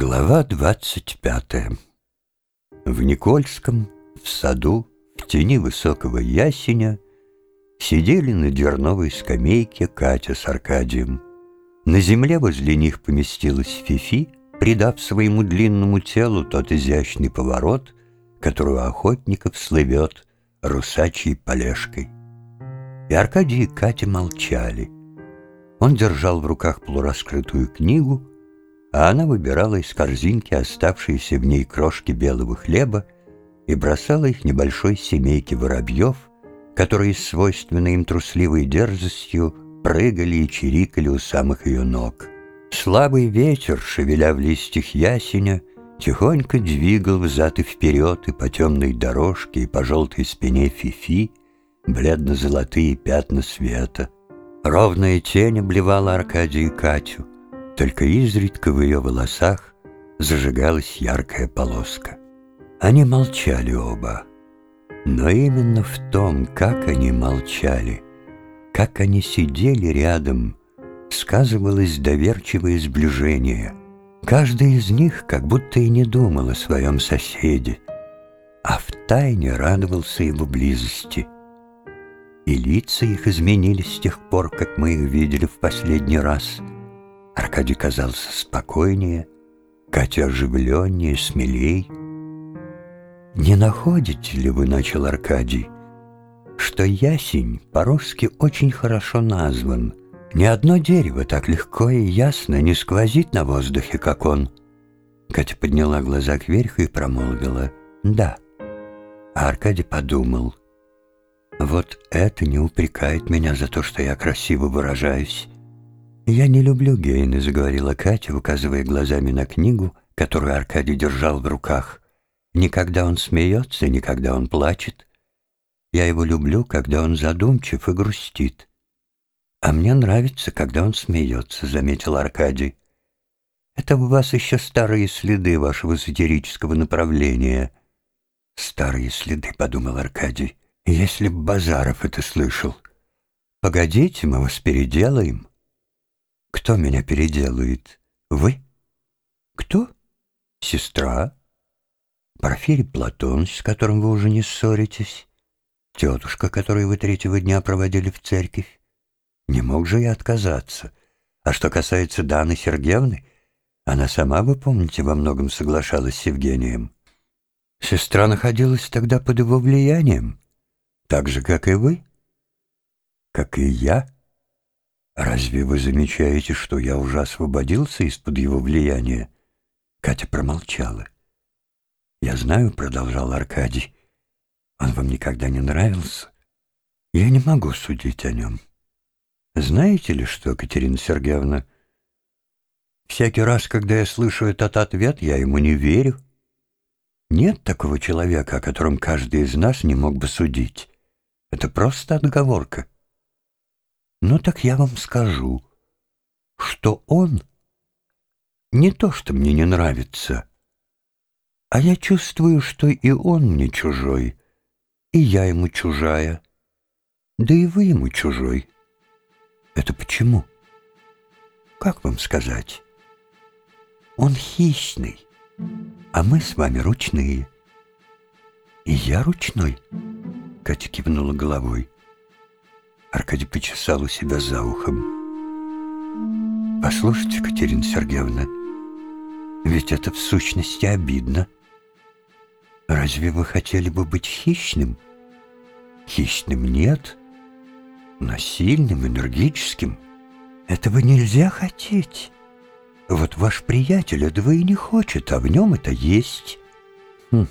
Глава двадцать пятая. В Никольском, в саду, в тени высокого ясеня Сидели на дверновой скамейке Катя с Аркадием. На земле возле них поместилась Фифи, придав своему длинному телу тот изящный поворот, который у охотников слывет русачьей полежкой. И Аркадий и Катя молчали. Он держал в руках полураскрытую книгу, а она выбирала из корзинки оставшиеся в ней крошки белого хлеба и бросала их небольшой семейке воробьев, которые с свойственной им трусливой дерзостью прыгали и чирикали у самых ее ног. Слабый ветер, шевеля в листьях ясеня, тихонько двигал взад и вперед и по темной дорожке, и по желтой спине Фифи бледно-золотые пятна света. Ровная тень обливала Аркадию и Катю, только изредка в ее волосах зажигалась яркая полоска. Они молчали оба. Но именно в том, как они молчали, как они сидели рядом, сказывалось доверчивое сближение. Каждый из них как будто и не думал о своем соседе, а втайне радовался его близости. И лица их изменились с тех пор, как мы их видели в последний раз. Аркадий казался спокойнее, Катя оживленнее, смелей — «Не находите ли вы, — начал Аркадий, — что ясень по-русски очень хорошо назван? Ни одно дерево так легко и ясно не сквозит на воздухе, как он». Катя подняла глаза кверху и промолвила «Да». А Аркадий подумал «Вот это не упрекает меня за то, что я красиво выражаюсь». «Я не люблю Гейна», — заговорила Катя, указывая глазами на книгу, которую Аркадий держал в руках. Ни когда он смеется, ни когда он плачет. Я его люблю, когда он задумчив и грустит. А мне нравится, когда он смеется, — заметил Аркадий. Это у вас еще старые следы вашего сатирического направления. Старые следы, — подумал Аркадий. Если б Базаров это слышал. Погодите, мы вас переделаем. Кто меня переделает? Вы? Кто? Сестра? Порфирий Платоныч, с которым вы уже не ссоритесь, тетушка, которую вы третьего дня проводили в церковь. Не мог же я отказаться. А что касается Даны Сергеевны, она сама, вы помните, во многом соглашалась с Евгением. Сестра находилась тогда под его влиянием, так же, как и вы, как и я. Разве вы замечаете, что я уже освободился из-под его влияния? Катя промолчала. «Я знаю», — продолжал Аркадий, — «он вам никогда не нравился. Я не могу судить о нем. Знаете ли что, Катерина Сергеевна, всякий раз, когда я слышу этот ответ, я ему не верю. Нет такого человека, о котором каждый из нас не мог бы судить. Это просто отговорка. Ну так я вам скажу, что он не то, что мне не нравится, а я чувствую, что и он мне чужой, и я ему чужая, да и вы ему чужой. Это почему? Как вам сказать? Он хищный, а мы с вами ручные. И я ручной, Катя кивнула головой. Аркадий почесал у себя за ухом. «Послушайте, Катерина Сергеевна, ведь это в сущности обидно». Разве вы хотели бы быть хищным? Хищным нет, но сильным, энергическим. Этого нельзя хотеть. Вот ваш приятель этого и не хочет, а в нем это есть. Хм.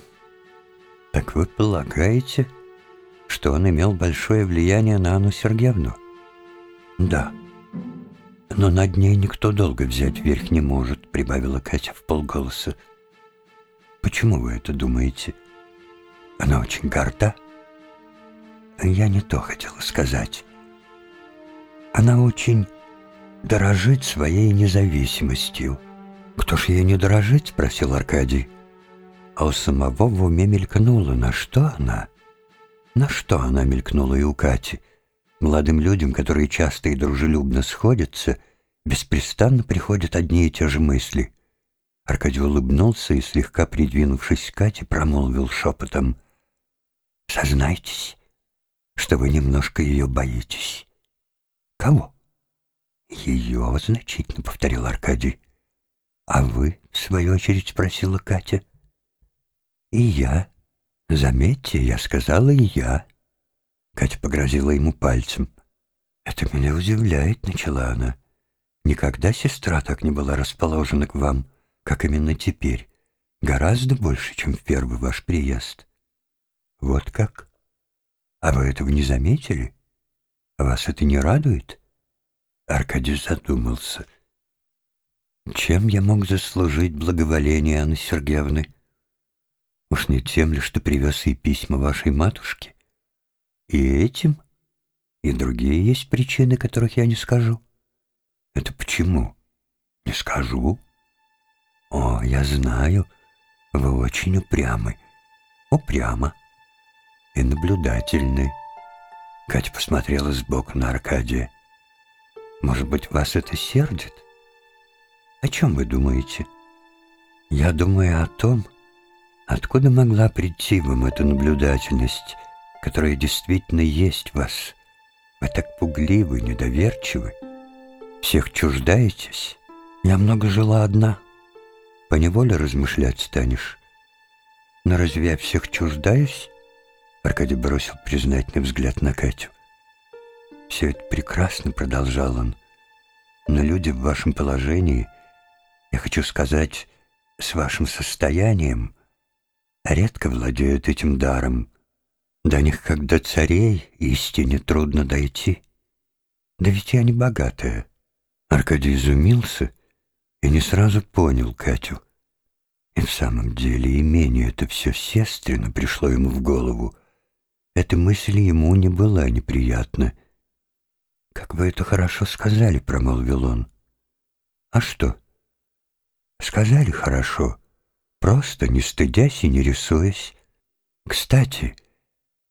Так вы полагаете, что он имел большое влияние на Анну Сергеевну? Да. Но над ней никто долго взять верх не может, прибавила Катя в полголоса. Почему вы это думаете? Она очень горда. Я не то хотела сказать. Она очень дорожит своей независимостью. «Кто ж ей не дорожит?» — спросил Аркадий. А у самого в уме мелькнуло, на что она? На что она мелькнула и у Кати? Молодым людям, которые часто и дружелюбно сходятся, беспрестанно приходят одни и те же мысли — Аркадий улыбнулся и, слегка придвинувшись к Кате, промолвил шепотом. «Сознайтесь, что вы немножко ее боитесь». «Кого?» «Ее», — значительно повторил Аркадий. «А вы?» — в свою очередь спросила Катя. «И я. Заметьте, я сказала «и я». Катя погрозила ему пальцем. «Это меня удивляет», — начала она. «Никогда сестра так не была расположена к вам» как именно теперь, гораздо больше, чем в первый ваш приезд. Вот как? А вы этого не заметили? Вас это не радует? Аркадий задумался. Чем я мог заслужить благоволение Анны Сергеевны? Уж не тем ли, что привез ей письма вашей матушке? И этим? И другие есть причины, которых я не скажу. Это почему? Не скажу. «О, я знаю, вы очень упрямы, упрямо и наблюдательны». Катя посмотрела сбоку на Аркадия. «Может быть, вас это сердит? О чем вы думаете?» «Я думаю о том, откуда могла прийти вам эта наблюдательность, которая действительно есть в вас. Вы так пугливы, недоверчивы, всех чуждаетесь. Я много жила одна» поневоле размышлять станешь. Но разве я всех чуждаюсь? Аркадий бросил признательный взгляд на Катю. Все это прекрасно, продолжал он. Но люди в вашем положении, я хочу сказать, с вашим состоянием, редко владеют этим даром. До них, как до царей, истине трудно дойти. Да ведь я не богатая. Аркадий изумился и не сразу понял Катю. И в самом деле имение это все сестренно пришло ему в голову. Эта мысль ему не была неприятна. «Как вы это хорошо сказали», — промолвил он. «А что?» «Сказали хорошо, просто не стыдясь и не рисуясь. Кстати,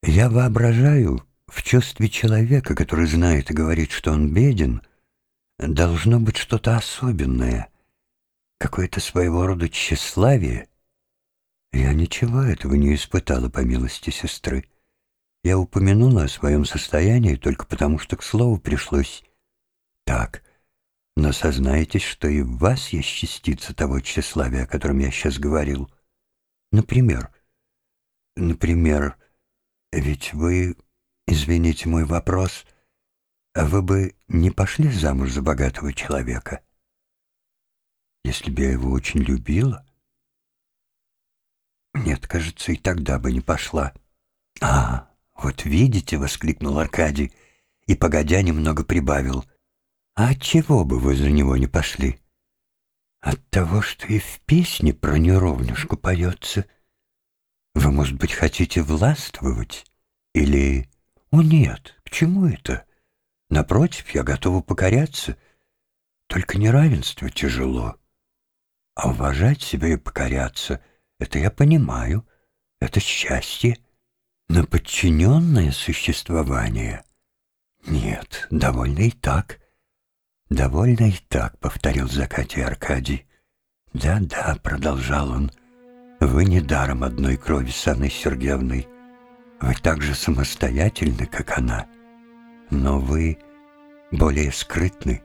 я воображаю, в чувстве человека, который знает и говорит, что он беден, должно быть что-то особенное — какое-то своего рода тщеславие. Я ничего этого не испытала по милости сестры. Я упомянула о своем состоянии только потому, что к слову пришлось. Так, но сознаетесь, что и в вас есть частица того тщеславия, о котором я сейчас говорил. Например, например, ведь вы, извините мой вопрос, а вы бы не пошли замуж за богатого человека?» если бы я его очень любила? Нет, кажется, и тогда бы не пошла. А, вот видите, — воскликнул Аркадий, и, погодя, немного прибавил. А чего бы вы за него не пошли? От того, что и в песне про неровнюшку поется. Вы, может быть, хотите властвовать? Или... О, нет, к чему это? Напротив, я готова покоряться. Только неравенство тяжело. А уважать себя и покоряться — это я понимаю, это счастье. Но подчиненное существование — нет, довольно и так. Довольно и так, — повторил Закатий Аркадий. Да-да, — продолжал он, — вы не даром одной крови с Анной Сергеевной. Вы так же самостоятельны, как она. Но вы более скрытны.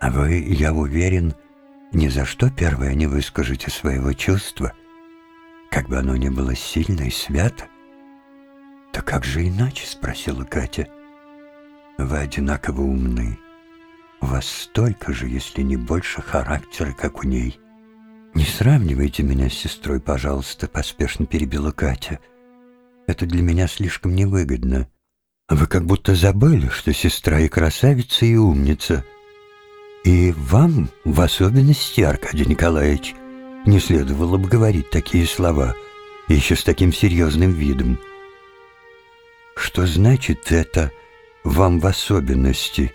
А вы, я уверен, — ни за что первое не выскажете своего чувства, как бы оно ни было сильно и свято. «Да как же иначе?» — спросила Катя. «Вы одинаково умны. Вас столько же, если не больше, характера, как у ней». «Не сравнивайте меня с сестрой, пожалуйста», — поспешно перебила Катя. «Это для меня слишком невыгодно. Вы как будто забыли, что сестра и красавица, и умница». И вам, в особенности, Аркадий Николаевич, не следовало бы говорить такие слова, еще с таким серьезным видом. Что значит это «вам в особенности»?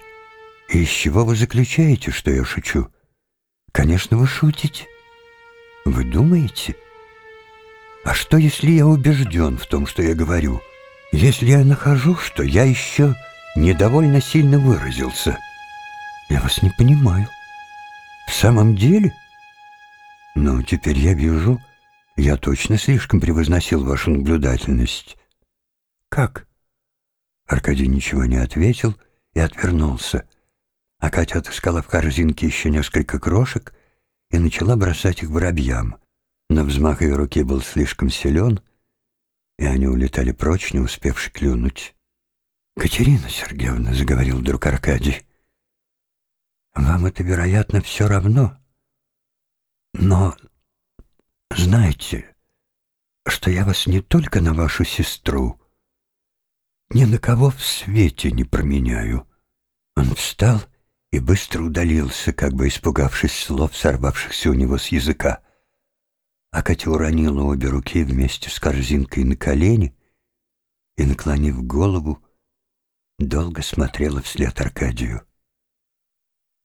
Из чего вы заключаете, что я шучу? Конечно, вы шутите. Вы думаете? А что, если я убежден в том, что я говорю? Если я нахожу, что я еще недовольно сильно выразился – я вас не понимаю. В самом деле? «Ну, теперь я вижу, я точно слишком превозносил вашу наблюдательность». «Как?» Аркадий ничего не ответил и отвернулся. А Катя отыскала в корзинке еще несколько крошек и начала бросать их воробьям. Но взмах ее руки был слишком силен, и они улетали прочь, не успевши клюнуть. «Катерина Сергеевна», — заговорил вдруг Аркадий, — «вам это, вероятно, все равно. Но знаете, что я вас не только на вашу сестру, ни на кого в свете не променяю». Он встал и быстро удалился, как бы испугавшись слов, сорвавшихся у него с языка. А Катя уронила обе руки вместе с корзинкой на колени и, наклонив голову, долго смотрела вслед Аркадию.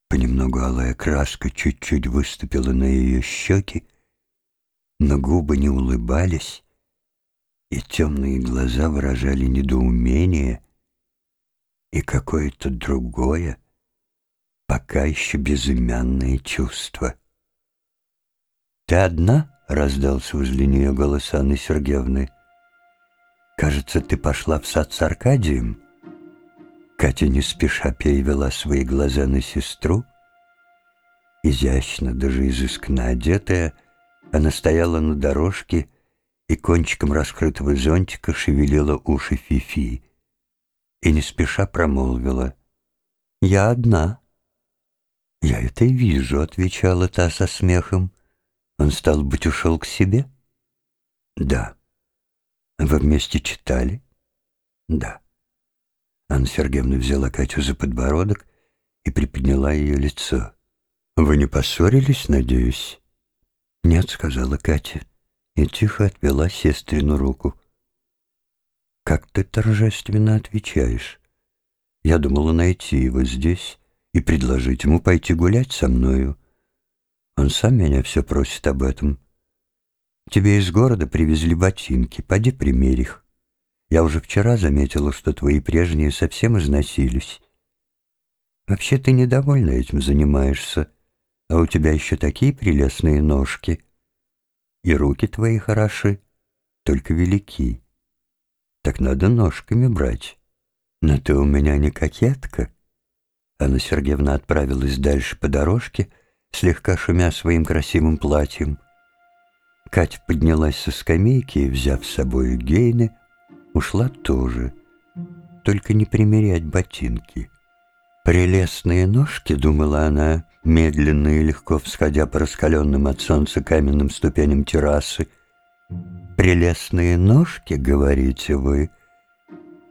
Понемногу алая краска чуть-чуть выступила на ее щеки, но губы не улыбались, и темные глаза выражали недоумение и какое-то другое, пока еще безымянное чувство. «Ты одна?» — раздался возле нее голос Анны Сергеевны. «Кажется, ты пошла в сад с Аркадием?» Катя не спеша перевела свои глаза на сестру. Изящно, даже изысканно одетая, она стояла на дорожке и кончиком раскрытого зонтика шевелила уши Фифи и не спеша промолвила «Я одна». «Я это вижу», — отвечала та со смехом. «Он, стал быть, ушел к себе?» «Да». «Вы вместе читали?» «Да». Анна Сергеевна взяла Катю за подбородок и приподняла ее лицо. «Вы не поссорились, надеюсь?» «Нет», — сказала Катя, и тихо отвела сестрину руку. «Как ты торжественно отвечаешь? Я думала найти его здесь, и предложить ему пойти гулять со мною. Он сам меня все просит об этом. Тебе из города привезли ботинки, поди примерь их. Я уже вчера заметила, что твои прежние совсем износились. Вообще ты недовольна этим занимаешься, а у тебя еще такие прелестные ножки. И руки твои хороши, только велики. Так надо ножками брать. Но ты у меня не кокетка. Анна Сергеевна отправилась дальше по дорожке, слегка шумя своим красивым платьем. Катя поднялась со скамейки и, взяв с собой Гейны, ушла тоже, только не примерять ботинки. «Прелестные ножки», — думала она, медленно и легко всходя по раскаленным от солнца каменным ступеням террасы. «Прелестные ножки, говорите вы,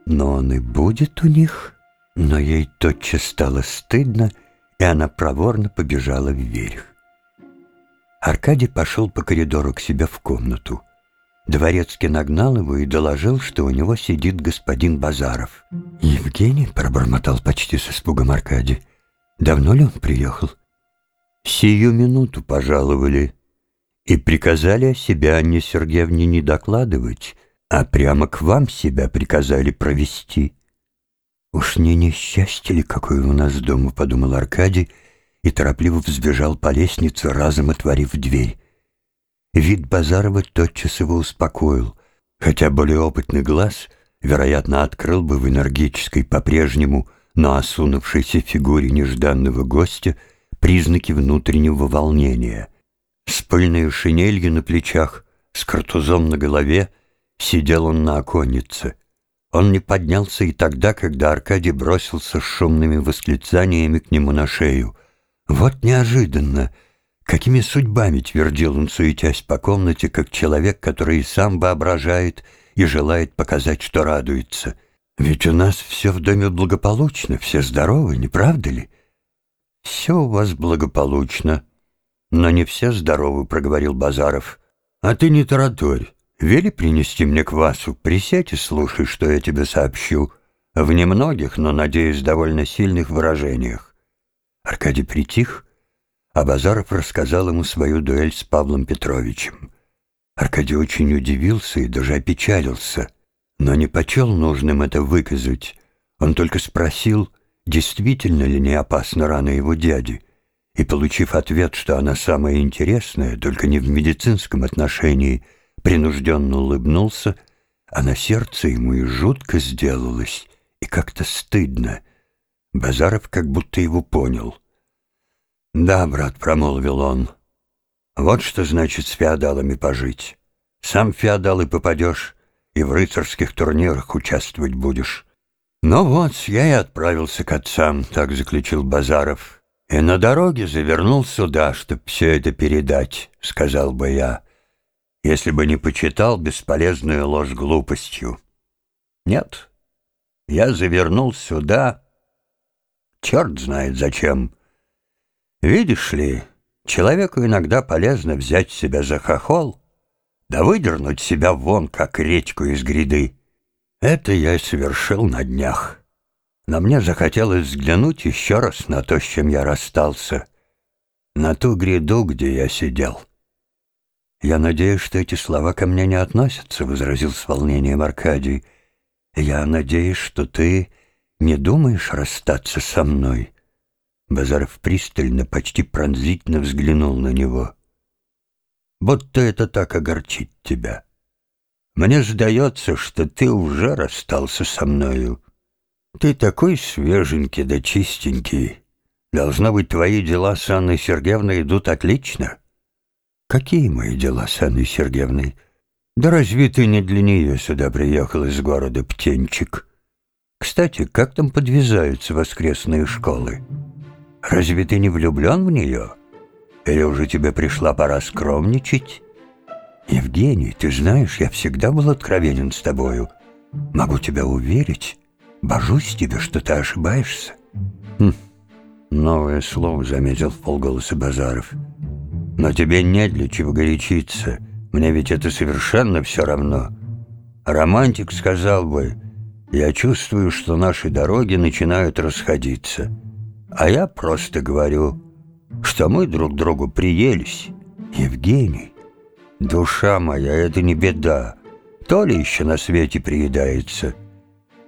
но он и будет у них». Но ей тотчас стало стыдно, и она проворно побежала вверх. Аркадий пошел по коридору к себе в комнату. Дворецкий нагнал его и доложил, что у него сидит господин Базаров. «Евгений?» — пробормотал почти с испугом Аркадий. «Давно ли он приехал?» «Сию минуту пожаловали и приказали о себе Анне Сергеевне не докладывать, а прямо к вам себя приказали провести». «Уж не несчастье ли какое у нас дома?» — подумал Аркадий и торопливо взбежал по лестнице, разом отворив дверь. Вид Базарова тотчас его успокоил, хотя более опытный глаз, вероятно, открыл бы в энергической по-прежнему, но осунувшейся фигуре нежданного гостя признаки внутреннего волнения. С пыльной шинелью на плечах, с картузом на голове, сидел он на оконнице. Он не поднялся и тогда, когда Аркадий бросился с шумными восклицаниями к нему на шею. «Вот неожиданно! Какими судьбами!» — твердил он, суетясь по комнате, как человек, который и сам воображает и желает показать, что радуется. «Ведь у нас все в доме благополучно, все здоровы, не правда ли?» «Все у вас благополучно, но не все здоровы», — проговорил Базаров. «А ты не тараторь. Вели принести мне квасу, присядь и слушай, что я тебе сообщу. В немногих, но, надеюсь, довольно сильных выражениях. Аркадий притих, а Базаров рассказал ему свою дуэль с Павлом Петровичем. Аркадий очень удивился и даже опечалился, но не почел нужным это выказать. Он только спросил, действительно ли не опасна рана его дяди, и, получив ответ, что она самая интересная, только не в медицинском отношении, принужденно улыбнулся, а на сердце ему и жутко сделалось, и как-то стыдно. Базаров как будто его понял. «Да, брат», — промолвил он, — «вот что значит с феодалами пожить. Сам феодал и попадешь, и в рыцарских турнирах участвовать будешь». «Ну вот, я и отправился к отцам», — так заключил Базаров. «И на дороге завернул сюда, чтоб все это передать», — сказал бы я, если бы не почитал бесполезную ложь глупостью. Нет, я завернул сюда, черт знает зачем. Видишь ли, человеку иногда полезно взять себя за хохол, да выдернуть себя вон, как речку из гряды. Это я совершил на днях. Но мне захотелось взглянуть еще раз на то, с чем я расстался, на ту гряду, где я сидел. «Я надеюсь, что эти слова ко мне не относятся», — возразил с волнением Аркадий. «Я надеюсь, что ты не думаешь расстаться со мной?» Базаров пристально, почти пронзительно взглянул на него. «Будто это так огорчит тебя». Мне сдается, что ты уже расстался со мною. Ты такой свеженький да чистенький. Должно быть, твои дела с Анной Сергеевной идут отлично. Какие мои дела с Анной Сергеевной? Да разве ты не для нее сюда приехал из города Птенчик? Кстати, как там подвязаются воскресные школы? Разве ты не влюблен в нее? Или уже тебе пришла пора скромничать? «Евгений, ты знаешь, я всегда был откровенен с тобою. Могу тебя уверить. Божусь тебе, что ты ошибаешься». «Хм, новое слово», — заметил в полголоса Базаров. «Но тебе нет для чего горячиться. Мне ведь это совершенно все равно. Романтик сказал бы, я чувствую, что наши дороги начинают расходиться. А я просто говорю, что мы друг другу приелись. Евгений, Душа моя, это не беда. То ли еще на свете приедается.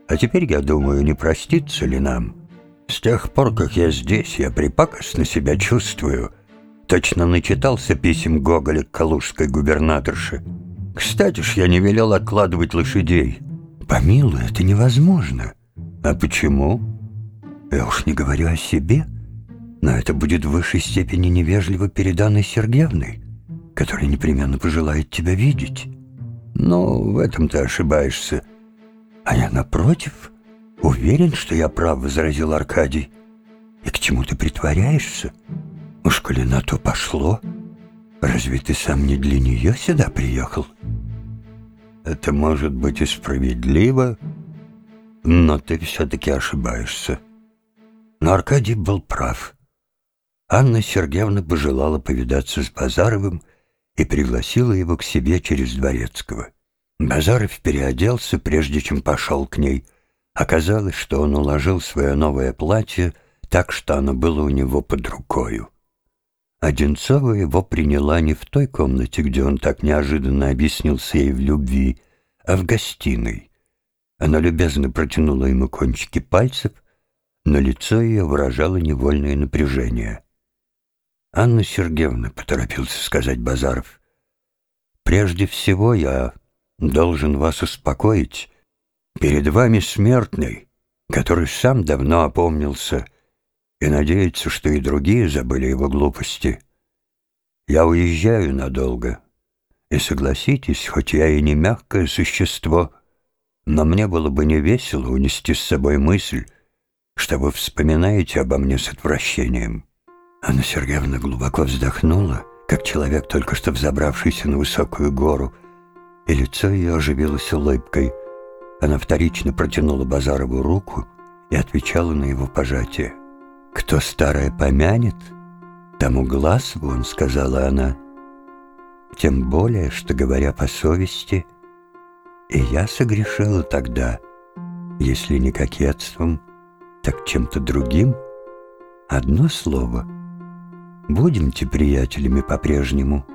А теперь, я думаю, не простится ли нам? С тех пор, как я здесь, я припакостно себя чувствую. Точно начитался писем Гоголя к калужской губернаторше. Кстати ж, я не велел откладывать лошадей. Помилуй, это невозможно. А почему? Я уж не говорю о себе, но это будет в высшей степени невежливо перед Анной Сергеевной который непременно пожелает тебя видеть. Но в этом ты ошибаешься. А я, напротив, уверен, что я прав, — возразил Аркадий. И к чему ты притворяешься? Уж коли на то пошло, разве ты сам не для нее сюда приехал? Это может быть и справедливо, но ты все-таки ошибаешься. Но Аркадий был прав. Анна Сергеевна пожелала повидаться с Базаровым и пригласила его к себе через Дворецкого. Базаров переоделся, прежде чем пошел к ней. Оказалось, что он уложил свое новое платье так, что оно было у него под рукою. Одинцова его приняла не в той комнате, где он так неожиданно объяснился ей в любви, а в гостиной. Она любезно протянула ему кончики пальцев, но лицо ее выражало невольное напряжение. «Анна Сергеевна», — поторопился сказать Базаров, — «прежде всего я должен вас успокоить. Перед вами смертный, который сам давно опомнился и надеется, что и другие забыли его глупости. Я уезжаю надолго, и согласитесь, хоть я и не мягкое существо, но мне было бы не весело унести с собой мысль, что вы вспоминаете обо мне с отвращением». Анна Сергеевна глубоко вздохнула, как человек, только что взобравшийся на высокую гору, и лицо ее оживилось улыбкой. Она вторично протянула Базарову руку и отвечала на его пожатие. «Кто старое помянет, тому глаз вон», — сказала она. «Тем более, что, говоря по совести, и я согрешила тогда, если не кокетством, так чем-то другим. Одно слово — Будемте приятелями по-прежнему.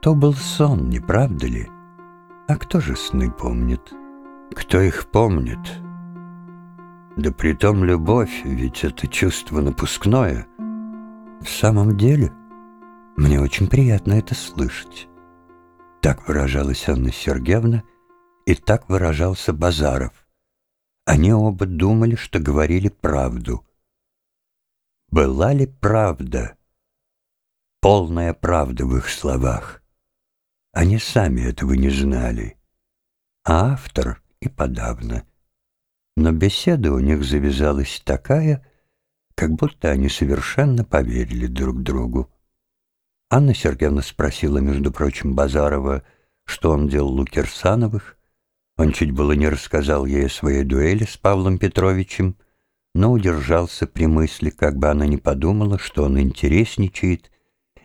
То был сон, не правда ли? А кто же сны помнит? Кто их помнит? Да притом любовь, ведь это чувство напускное. В самом деле, мне очень приятно это слышать. Так выражалась Анна Сергеевна, и так выражался Базаров. Они оба думали, что говорили правду. Была ли правда? Полная правда в их словах. Они сами этого не знали. А автор и подавно. Но беседа у них завязалась такая, как будто они совершенно поверили друг другу. Анна Сергеевна спросила, между прочим, Базарова, что он делал у Кирсановых. Он чуть было не рассказал ей о своей дуэли с Павлом Петровичем, но удержался при мысли, как бы она не подумала, что он интересничает,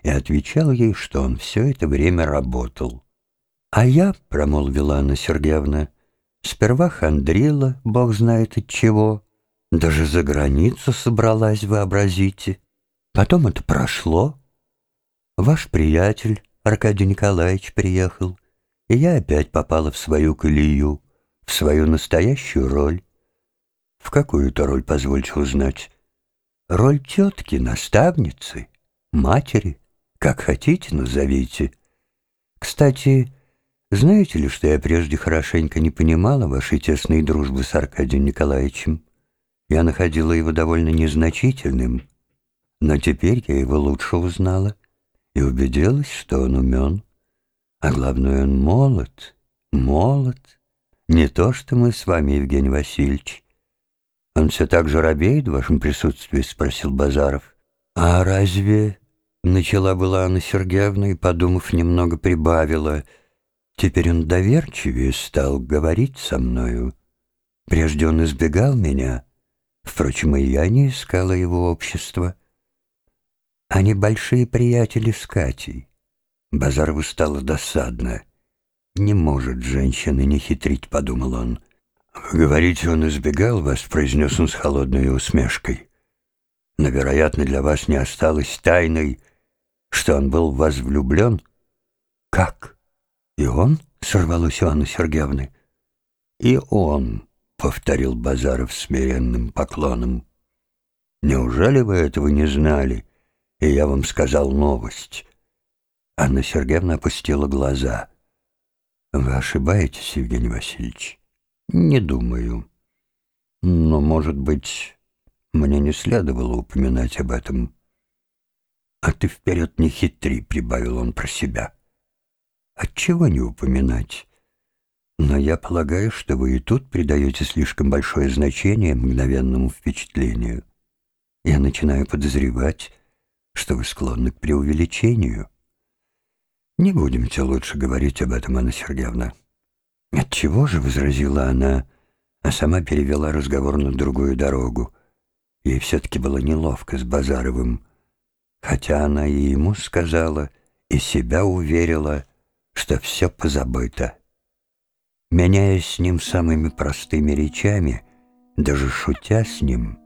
и отвечал ей, что он все это время работал. «А я», — промолвила Анна Сергеевна, — «сперва хандрила, бог знает от чего, даже за границу собралась, вообразите. Потом это прошло. Ваш приятель Аркадий Николаевич приехал, и я опять попала в свою колею, в свою настоящую роль. В какую-то роль, позвольте узнать? Роль тетки, наставницы, матери, как хотите назовите. Кстати, знаете ли, что я прежде хорошенько не понимала вашей тесной дружбы с Аркадием Николаевичем? Я находила его довольно незначительным, но теперь я его лучше узнала и убедилась, что он умен. А главное, он молод, молод. Не то, что мы с вами, Евгений Васильевич. Он все так же робеет в вашем присутствии, спросил Базаров. А разве... Начала была Анна Сергеевна и, подумав, немного прибавила. Теперь он доверчивее стал говорить со мною. Прежде он избегал меня, Впрочем, и я не искала его общества. Они большие приятели с Катей. Базарову стало досадно. «Не может женщина не хитрить», — подумал он. «Вы говорите, он избегал вас», — произнес он с холодной усмешкой. «Но, вероятно, для вас не осталось тайной, что он был в вас влюблен?» «Как? И он?» — сорвалось у Анны Сергеевны. «И он», — повторил Базаров смиренным поклоном. «Неужели вы этого не знали, и я вам сказал новость?» Анна Сергеевна опустила глаза. «Вы ошибаетесь, Евгений Васильевич?» «Не думаю. Но, может быть, мне не следовало упоминать об этом». «А ты вперед не хитри», — прибавил он про себя. «Отчего не упоминать?» Но я полагаю, что вы и тут придаете слишком большое значение мгновенному впечатлению. Я начинаю подозревать, что вы склонны к преувеличению. Не будемте лучше говорить об этом, Анна Сергеевна. Отчего же, — возразила она, а сама перевела разговор на другую дорогу. Ей все-таки было неловко с Базаровым, хотя она и ему сказала, и себя уверила, что все позабыто. Меняясь с ним самыми простыми речами, даже шутя с ним,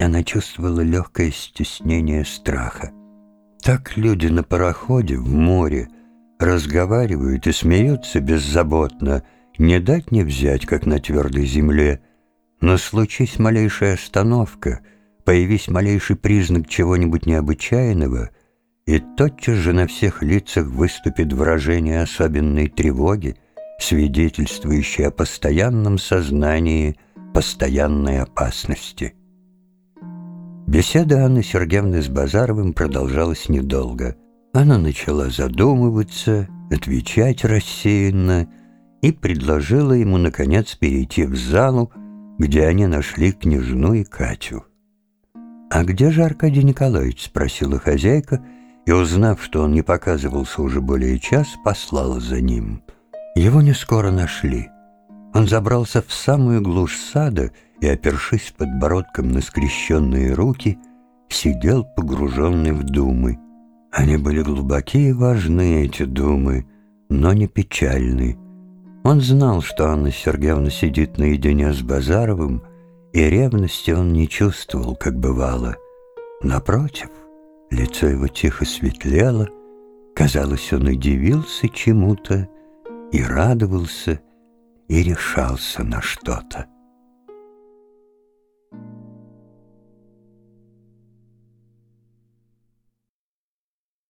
она чувствовала легкое стеснение страха. Так люди на пароходе в море разговаривают и смеются беззаботно, не дать не взять, как на твердой земле. Но случись малейшая остановка, появись малейший признак чего-нибудь необычайного, и тотчас же на всех лицах выступит выражение особенной тревоги, свидетельствующий о постоянном сознании постоянной опасности. Беседа Анны Сергеевны с Базаровым продолжалась недолго. Она начала задумываться, отвечать рассеянно и предложила ему, наконец, перейти в залу, где они нашли княжну и Катю. «А где же Аркадий Николаевич?» — спросила хозяйка, и, узнав, что он не показывался уже более час, послала за ним — его не скоро нашли. Он забрался в самую глушь сада и, опершись подбородком на скрещенные руки, сидел погруженный в думы. Они были глубокие и важны, эти думы, но не печальны. Он знал, что Анна Сергеевна сидит наедине с Базаровым, и ревности он не чувствовал, как бывало. Напротив, лицо его тихо светлело, казалось, он удивился чему-то, и радовался, и решался на что-то.